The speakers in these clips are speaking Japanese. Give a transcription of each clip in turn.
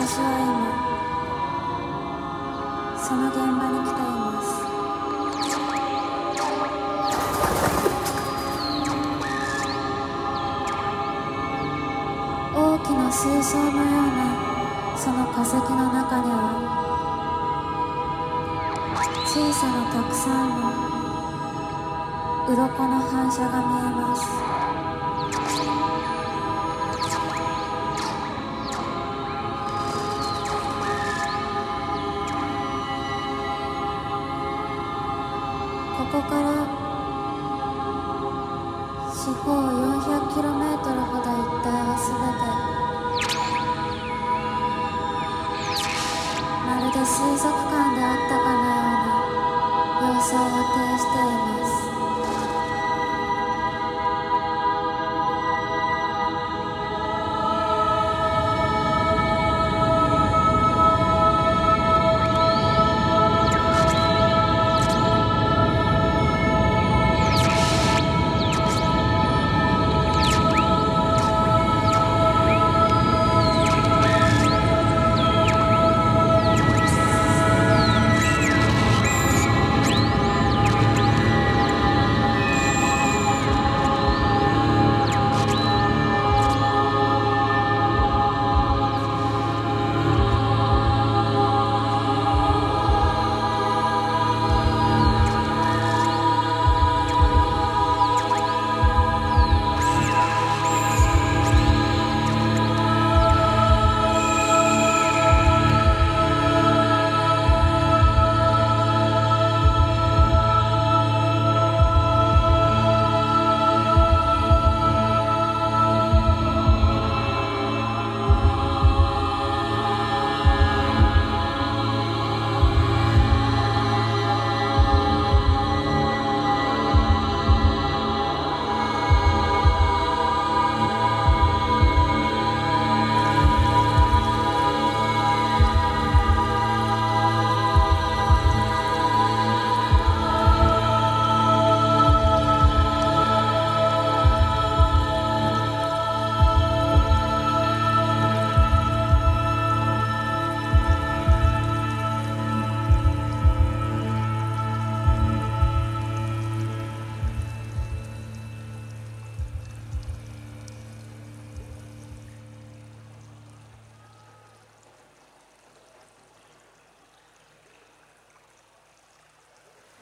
私は今その現場に来ています大きな水槽のようなその化石の中には小さなたくさんの鱗の反射が見えます。のよう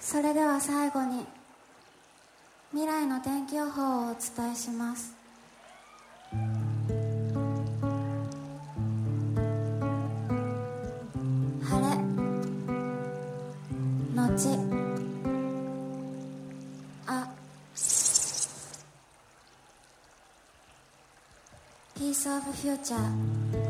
それでは最後に未来の天気予報をお伝えします。晴れのちあピースオブフューチャー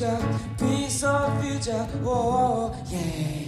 future, piece of future. Oh, yeah.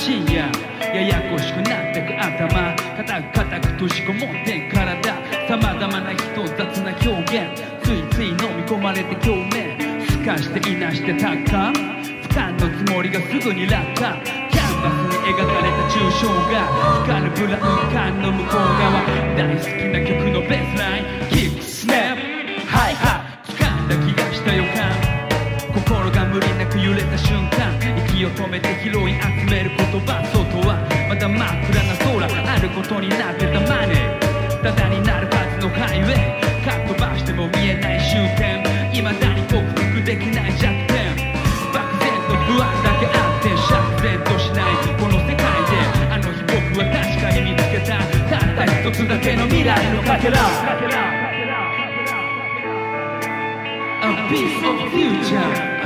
深夜や。やこしくなってく頭。固く固く閉じこもってん体。様々な人雑な表現。ついつい飲み込まれて表面透かしていなしてたか。不可のつもりがすぐに落下。キャンバスに描かれた抽象が光るブラウン管の向こう側。大好きな曲のベースライン。無理なく揺れた瞬間息を止めて拾い集める言葉外はまだ真っ暗な空あることになってたマネーただになるはずのハイウェイかっ飛ばしても見えない終点。未だに克服できない弱点。漠然と不安だけあって釈然としないこの世界で。あの日僕は確かに見つけた。たった一つだけの未来のかけら。A piece of future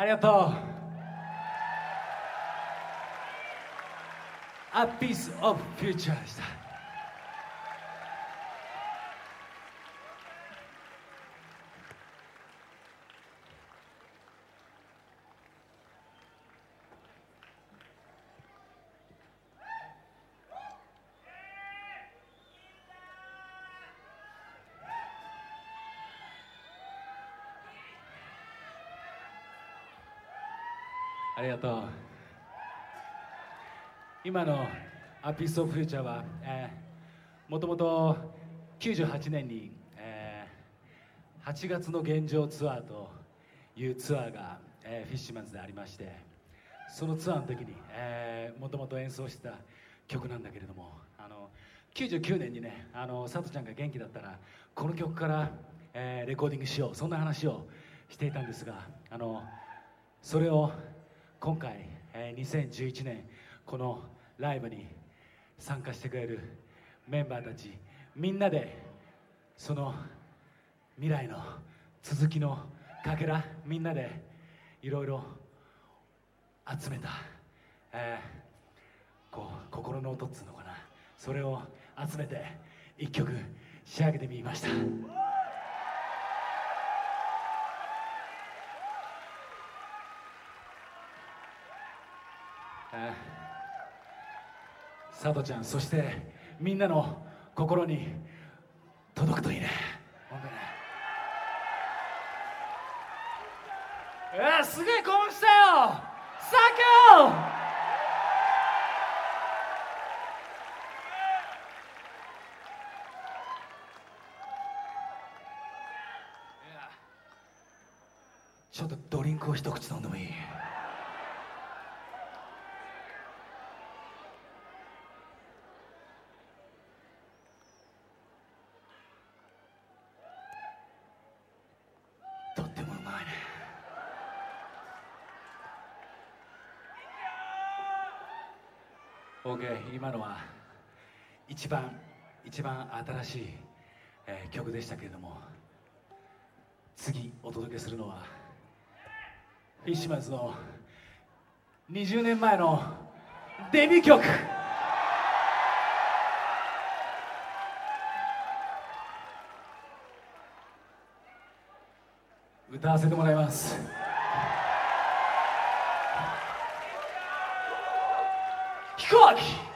ありがとう A piece of future でしたありがとう。今の「アピース・オブ・フューチャーは」えー、もともと98年に、えー、8月の現状ツアーというツアーが、えー、フィッシュマンズでありましてそのツアーの時にもともと演奏してた曲なんだけれどもあの99年にねあの佐藤ちゃんが元気だったらこの曲から、えー、レコーディングしようそんな話をしていたんですがあのそれを今回、えー、2011年このライブに参加してくれるメンバーたちみんなでその未来の続きのかけらみんなでいろいろ集めた、えー、こう心の音っつうのかな。それを集めて一曲仕上げてみました。佐藤ちゃんそしてみんなの心に届くといいね。本当にねえー、すげえ興奮したよ。サンキューちょっとドリンクを一口飲んでもいいとってもうまいねオーケー今のは一番一番新しい、えー曲でしたけれども次お届けするのはフィッシュマンズの20年前のデビュー曲。歌わせてもらいます。Look,